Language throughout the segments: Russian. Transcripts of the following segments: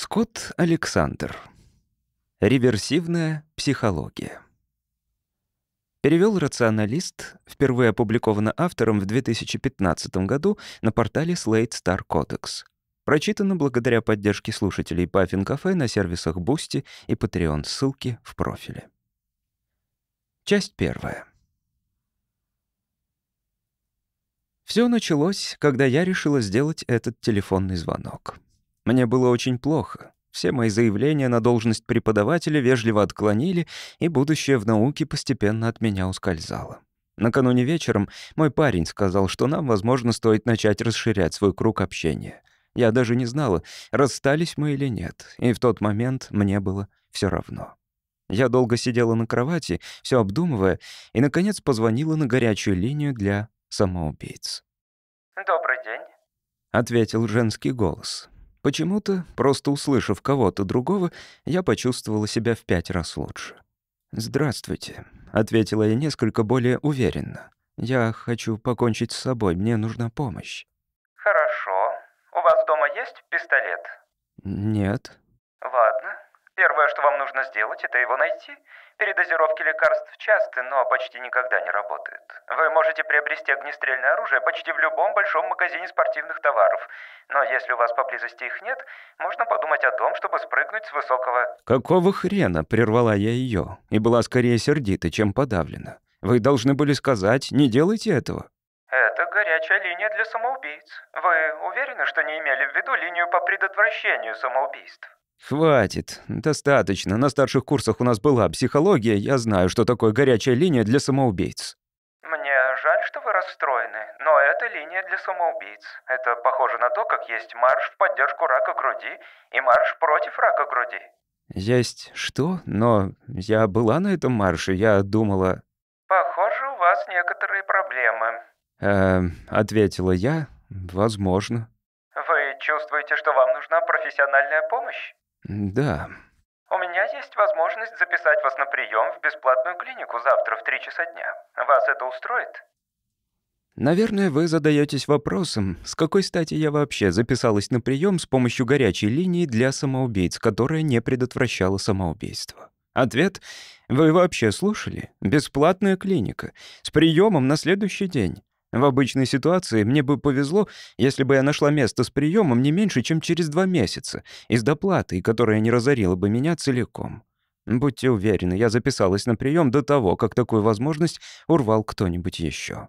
Скотт Александр. Реверсивная психология. Перевел рационалист, впервые опубликовано автором в 2015 году на портале Slate Star Codex. Прочитано благодаря поддержке слушателей Puffin Cafe на сервисах Boosty и Patreon, ссылки в профиле. Часть первая. Все началось, когда я решила сделать этот телефонный звонок. Мне было очень плохо. Все мои заявления на должность преподавателя вежливо отклонили, и будущее в науке постепенно от меня ускользало. Накануне вечером мой парень сказал, что нам, возможно, стоит начать расширять свой круг общения. Я даже не знала, расстались мы или нет, и в тот момент мне было все равно. Я долго сидела на кровати, все обдумывая, и, наконец, позвонила на горячую линию для самоубийц. «Добрый день», — ответил женский голос. Почему-то, просто услышав кого-то другого, я почувствовала себя в пять раз лучше. «Здравствуйте», — ответила я несколько более уверенно. «Я хочу покончить с собой, мне нужна помощь». «Хорошо. У вас дома есть пистолет?» «Нет». «Ладно. Первое, что вам нужно сделать, это его найти. Передозировки лекарств часты, но почти никогда не работают. Вы можете приобрести огнестрельное оружие почти в любом большом магазине спортивных товаров. Но если у вас поблизости их нет, можно подумать о том, чтобы спрыгнуть с высокого... «Какого хрена?» — прервала я ее и была скорее сердита, чем подавлена. «Вы должны были сказать, не делайте этого». Это горячая линия для самоубийц. Вы уверены, что не имели в виду линию по предотвращению самоубийств? «Хватит. Достаточно. На старших курсах у нас была психология. Я знаю, что такое горячая линия для самоубийц». Мне жаль, что вы расстроены, но это линия для самоубийц. Это похоже на то, как есть марш в поддержку рака груди и марш против рака груди. Есть что? Но я была на этом марше, я думала... Похоже, у вас некоторые проблемы. Эм, ответила я, возможно. Вы чувствуете, что вам нужна профессиональная помощь? Да. У меня есть возможность записать вас на прием в бесплатную клинику завтра в 3 часа дня. Вас это устроит? Наверное, вы задаетесь вопросом, с какой стати я вообще записалась на прием с помощью горячей линии для самоубийц, которая не предотвращала самоубийство. Ответ — вы вообще слушали? Бесплатная клиника. С приемом на следующий день. В обычной ситуации мне бы повезло, если бы я нашла место с приемом не меньше, чем через два месяца, и с доплатой, которая не разорила бы меня целиком. Будьте уверены, я записалась на прием до того, как такую возможность урвал кто-нибудь еще.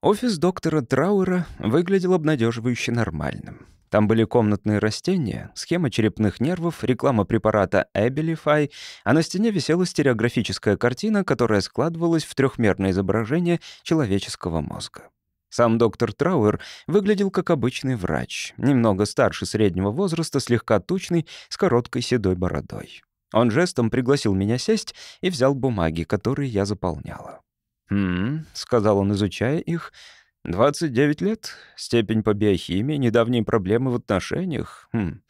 Офис доктора Трауэра выглядел обнадеживающе нормальным. Там были комнатные растения, схема черепных нервов, реклама препарата Abilify, а на стене висела стереографическая картина, которая складывалась в трехмерное изображение человеческого мозга. Сам доктор Трауэр выглядел как обычный врач, немного старше среднего возраста, слегка тучный, с короткой седой бородой. Он жестом пригласил меня сесть и взял бумаги, которые я заполняла. «Хм», — сказал он, изучая их, 29 лет, степень по биохимии, недавние проблемы в отношениях. Хм.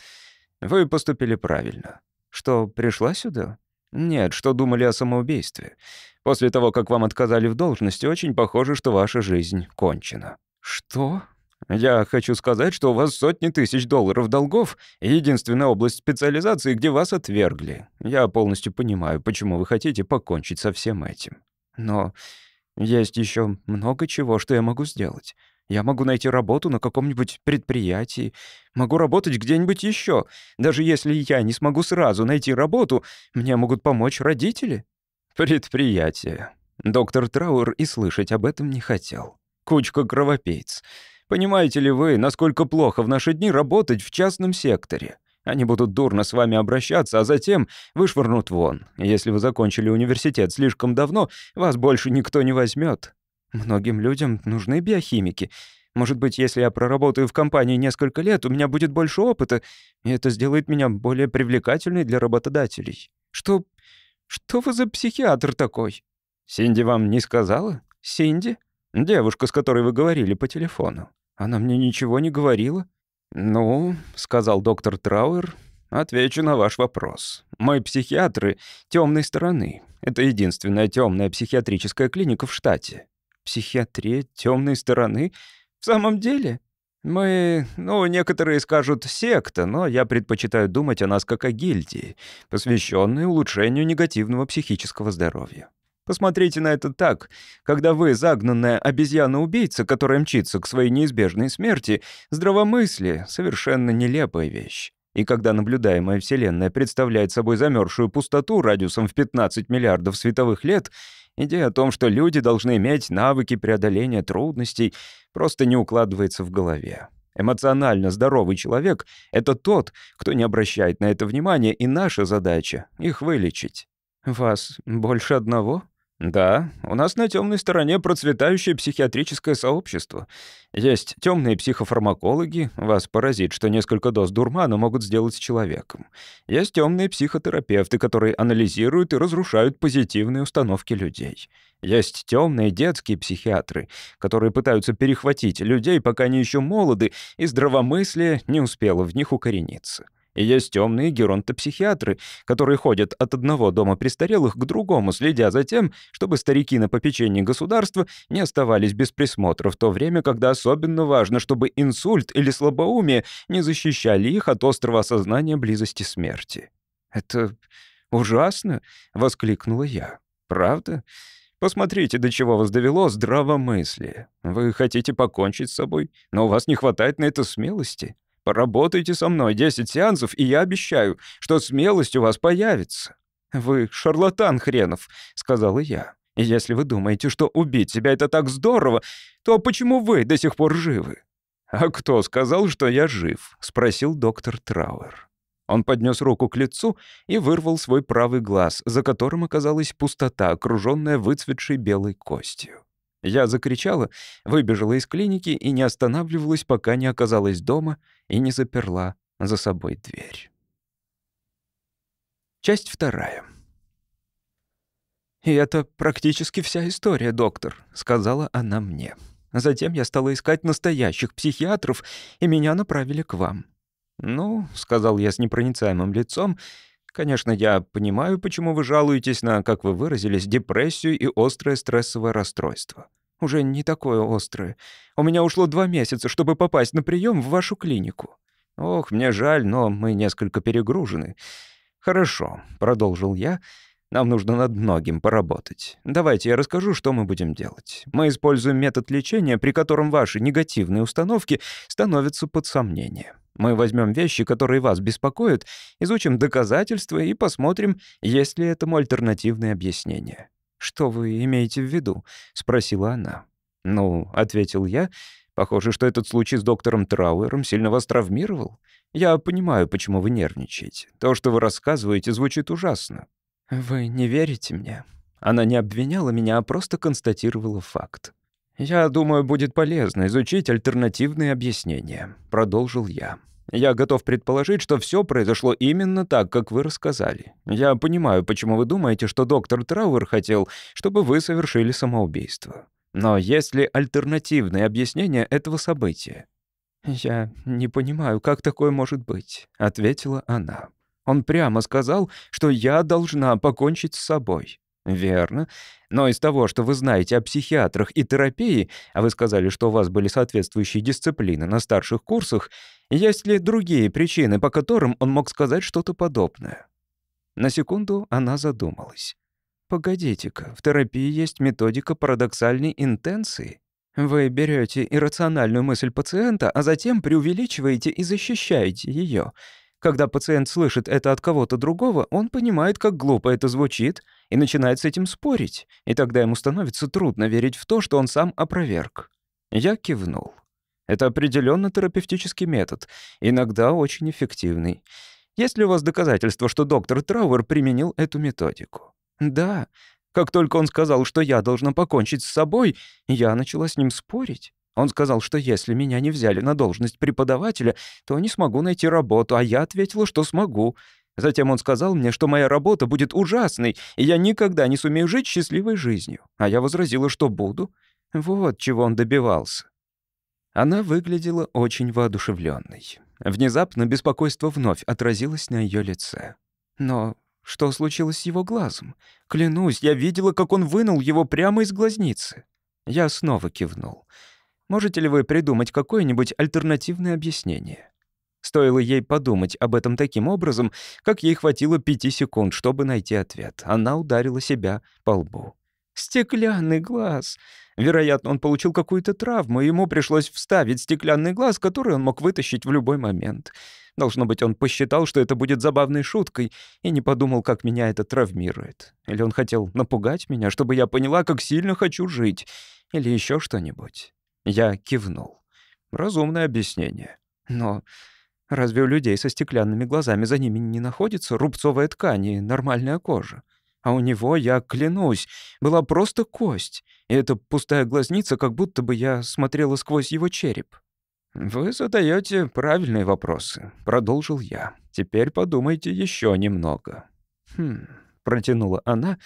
Вы поступили правильно. Что, пришла сюда? Нет, что думали о самоубийстве. После того, как вам отказали в должности, очень похоже, что ваша жизнь кончена. Что? Я хочу сказать, что у вас сотни тысяч долларов долгов и единственная область специализации, где вас отвергли. Я полностью понимаю, почему вы хотите покончить со всем этим. Но есть еще много чего, что я могу сделать. Я могу найти работу на каком-нибудь предприятии, могу работать где-нибудь еще. Даже если я не смогу сразу найти работу, мне могут помочь родители. Предприятие. Доктор Трауэр и слышать об этом не хотел. Кучка кровопийц. Понимаете ли вы, насколько плохо в наши дни работать в частном секторе? Они будут дурно с вами обращаться, а затем вышвырнут вон. Если вы закончили университет слишком давно, вас больше никто не возьмет. Многим людям нужны биохимики. Может быть, если я проработаю в компании несколько лет, у меня будет больше опыта, и это сделает меня более привлекательной для работодателей. Что... что вы за психиатр такой? Синди вам не сказала? Синди? Девушка, с которой вы говорили по телефону. Она мне ничего не говорила. «Ну», — сказал доктор Трауэр, — «отвечу на ваш вопрос. Мы психиатры темной стороны. Это единственная темная психиатрическая клиника в штате». «Психиатрия темной стороны? В самом деле?» Мы, ну, некоторые скажут секта, но я предпочитаю думать о нас как о гильдии, посвященной улучшению негативного психического здоровья. Посмотрите на это так. Когда вы загнанная обезьяна-убийца, которая мчится к своей неизбежной смерти, здравомыслие — совершенно нелепая вещь. И когда наблюдаемая Вселенная представляет собой замерзшую пустоту радиусом в 15 миллиардов световых лет, идея о том, что люди должны иметь навыки преодоления трудностей, просто не укладывается в голове. Эмоционально здоровый человек — это тот, кто не обращает на это внимания, и наша задача — их вылечить. «Вас больше одного?» Да, у нас на темной стороне процветающее психиатрическое сообщество. Есть темные психофармакологи, вас поразит, что несколько доз дурмана могут сделать с человеком. Есть темные психотерапевты, которые анализируют и разрушают позитивные установки людей. Есть темные детские психиатры, которые пытаются перехватить людей, пока они еще молоды, и здравомыслие не успело в них укорениться. И есть темные геронтопсихиатры, которые ходят от одного дома престарелых к другому, следя за тем, чтобы старики на попечении государства не оставались без присмотра в то время, когда особенно важно, чтобы инсульт или слабоумие не защищали их от острого осознания близости смерти. «Это ужасно!» — воскликнула я. «Правда?» Посмотрите, до чего вас довело здравомыслие. Вы хотите покончить с собой, но у вас не хватает на это смелости. Поработайте со мной 10 сеансов, и я обещаю, что смелость у вас появится». «Вы шарлатан хренов», — сказала я. «Если вы думаете, что убить себя — это так здорово, то почему вы до сих пор живы?» «А кто сказал, что я жив?» — спросил доктор Трауэр. Он поднес руку к лицу и вырвал свой правый глаз, за которым оказалась пустота, окруженная выцветшей белой костью. Я закричала, выбежала из клиники и не останавливалась, пока не оказалась дома и не заперла за собой дверь. Часть вторая. «И это практически вся история, доктор», — сказала она мне. Затем я стала искать настоящих психиатров, и меня направили к вам. «Ну», — сказал я с непроницаемым лицом, «конечно, я понимаю, почему вы жалуетесь на, как вы выразились, депрессию и острое стрессовое расстройство. Уже не такое острое. У меня ушло два месяца, чтобы попасть на прием в вашу клинику. Ох, мне жаль, но мы несколько перегружены. Хорошо, продолжил я. Нам нужно над многим поработать. Давайте я расскажу, что мы будем делать. Мы используем метод лечения, при котором ваши негативные установки становятся под сомнение. Мы возьмем вещи, которые вас беспокоят, изучим доказательства и посмотрим, есть ли этому альтернативные объяснения. «Что вы имеете в виду?» — спросила она. «Ну», — ответил я, — «похоже, что этот случай с доктором Трауэром сильно вас травмировал. Я понимаю, почему вы нервничаете. То, что вы рассказываете, звучит ужасно». «Вы не верите мне?» Она не обвиняла меня, а просто констатировала факт. «Я думаю, будет полезно изучить альтернативные объяснения», — продолжил я. Я готов предположить, что все произошло именно так, как вы рассказали. Я понимаю, почему вы думаете, что доктор Трауэр хотел, чтобы вы совершили самоубийство. Но есть ли альтернативное объяснение этого события? «Я не понимаю, как такое может быть», — ответила она. «Он прямо сказал, что я должна покончить с собой. «Верно. Но из того, что вы знаете о психиатрах и терапии, а вы сказали, что у вас были соответствующие дисциплины на старших курсах, есть ли другие причины, по которым он мог сказать что-то подобное?» На секунду она задумалась. «Погодите-ка, в терапии есть методика парадоксальной интенции. Вы берете иррациональную мысль пациента, а затем преувеличиваете и защищаете ее. Когда пациент слышит это от кого-то другого, он понимает, как глупо это звучит, и начинает с этим спорить, и тогда ему становится трудно верить в то, что он сам опроверг. Я кивнул. Это определенно терапевтический метод, иногда очень эффективный. Есть ли у вас доказательства, что доктор Трауэр применил эту методику? Да. Как только он сказал, что я должна покончить с собой, я начала с ним спорить. Он сказал, что если меня не взяли на должность преподавателя, то не смогу найти работу, а я ответила, что смогу. Затем он сказал мне, что моя работа будет ужасной, и я никогда не сумею жить счастливой жизнью. А я возразила, что буду. Вот чего он добивался. Она выглядела очень воодушевленной. Внезапно беспокойство вновь отразилось на ее лице. Но что случилось с его глазом? Клянусь, я видела, как он вынул его прямо из глазницы. Я снова кивнул. Можете ли вы придумать какое-нибудь альтернативное объяснение?» Стоило ей подумать об этом таким образом, как ей хватило пяти секунд, чтобы найти ответ. Она ударила себя по лбу. «Стеклянный глаз!» Вероятно, он получил какую-то травму, и ему пришлось вставить стеклянный глаз, который он мог вытащить в любой момент. Должно быть, он посчитал, что это будет забавной шуткой, и не подумал, как меня это травмирует. Или он хотел напугать меня, чтобы я поняла, как сильно хочу жить. Или еще что-нибудь. Я кивнул. Разумное объяснение. Но разве у людей со стеклянными глазами за ними не находится рубцовая ткань и нормальная кожа? А у него, я клянусь, была просто кость, и эта пустая глазница, как будто бы я смотрела сквозь его череп. «Вы задаете правильные вопросы», — продолжил я. «Теперь подумайте еще немного». «Хм», — протянула она.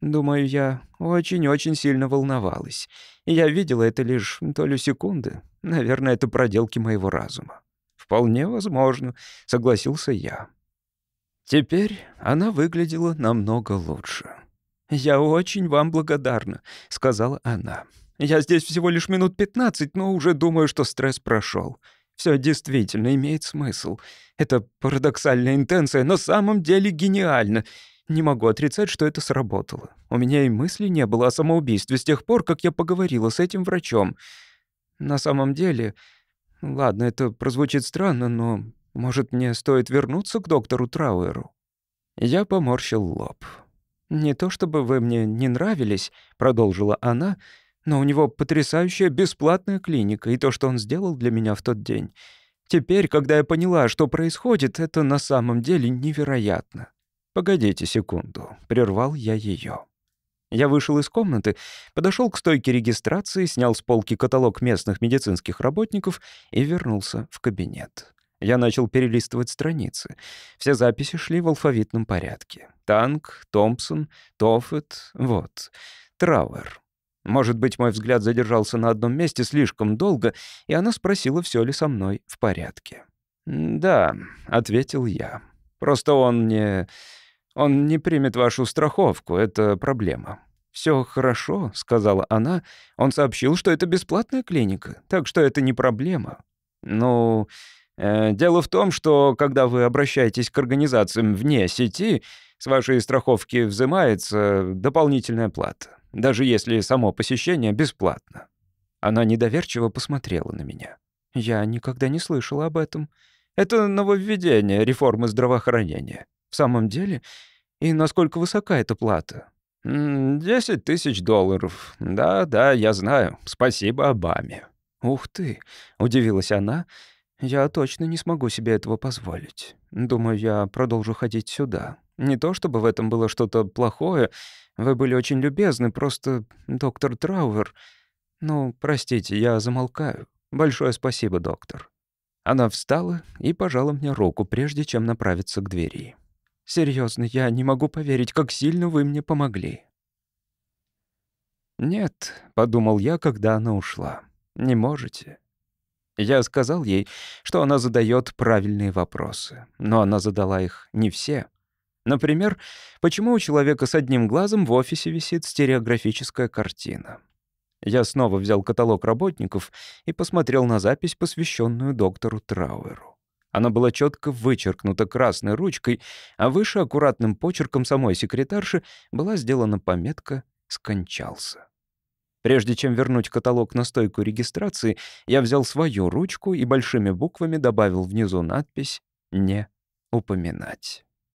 «Думаю, я очень-очень сильно волновалась. Я видела это лишь долю секунды. Наверное, это проделки моего разума». «Вполне возможно», — согласился я. Теперь она выглядела намного лучше. «Я очень вам благодарна», — сказала она. «Я здесь всего лишь минут пятнадцать, но уже думаю, что стресс прошел. Все действительно имеет смысл. Это парадоксальная интенция, но самом деле гениально. Не могу отрицать, что это сработало. У меня и мысли не было о самоубийстве с тех пор, как я поговорила с этим врачом. На самом деле... Ладно, это прозвучит странно, но может, мне стоит вернуться к доктору Трауэру?» Я поморщил лоб. «Не то чтобы вы мне не нравились», — продолжила она, «но у него потрясающая бесплатная клиника, и то, что он сделал для меня в тот день. Теперь, когда я поняла, что происходит, это на самом деле невероятно». «Погодите секунду», — прервал я ее. Я вышел из комнаты, подошел к стойке регистрации, снял с полки каталог местных медицинских работников и вернулся в кабинет. Я начал перелистывать страницы. Все записи шли в алфавитном порядке. Танк, Томпсон, Тоффет, вот, Трауэр. Может быть, мой взгляд задержался на одном месте слишком долго, и она спросила, все ли со мной в порядке. «Да», — ответил я. «Просто он не... он не примет вашу страховку, это проблема». «Все хорошо», — сказала она. «Он сообщил, что это бесплатная клиника, так что это не проблема». «Ну...» Э, дело в том, что когда вы обращаетесь к организациям вне сети, с вашей страховки взимается дополнительная плата, даже если само посещение бесплатно. Она недоверчиво посмотрела на меня. Я никогда не слышала об этом. Это нововведение реформы здравоохранения. В самом деле? И насколько высока эта плата? «Десять тысяч долларов. Да-да, я знаю. Спасибо Обаме». «Ух ты!» — удивилась она — я точно не смогу себе этого позволить. Думаю, я продолжу ходить сюда. Не то чтобы в этом было что-то плохое. Вы были очень любезны, просто доктор Трауэр... Ну, простите, я замолкаю. Большое спасибо, доктор. Она встала и пожала мне руку, прежде чем направиться к двери. Серьезно, я не могу поверить, как сильно вы мне помогли. «Нет», — подумал я, когда она ушла, — «не можете». Я сказал ей, что она задает правильные вопросы, но она задала их не все. Например, почему у человека с одним глазом в офисе висит стереографическая картина? Я снова взял каталог работников и посмотрел на запись, посвященную доктору Трауэру. Она была четко вычеркнута красной ручкой, а выше аккуратным почерком самой секретарши была сделана пометка «Скончался». Прежде чем вернуть каталог на стойку регистрации, я взял свою ручку и большими буквами добавил внизу надпись «Не упоминать».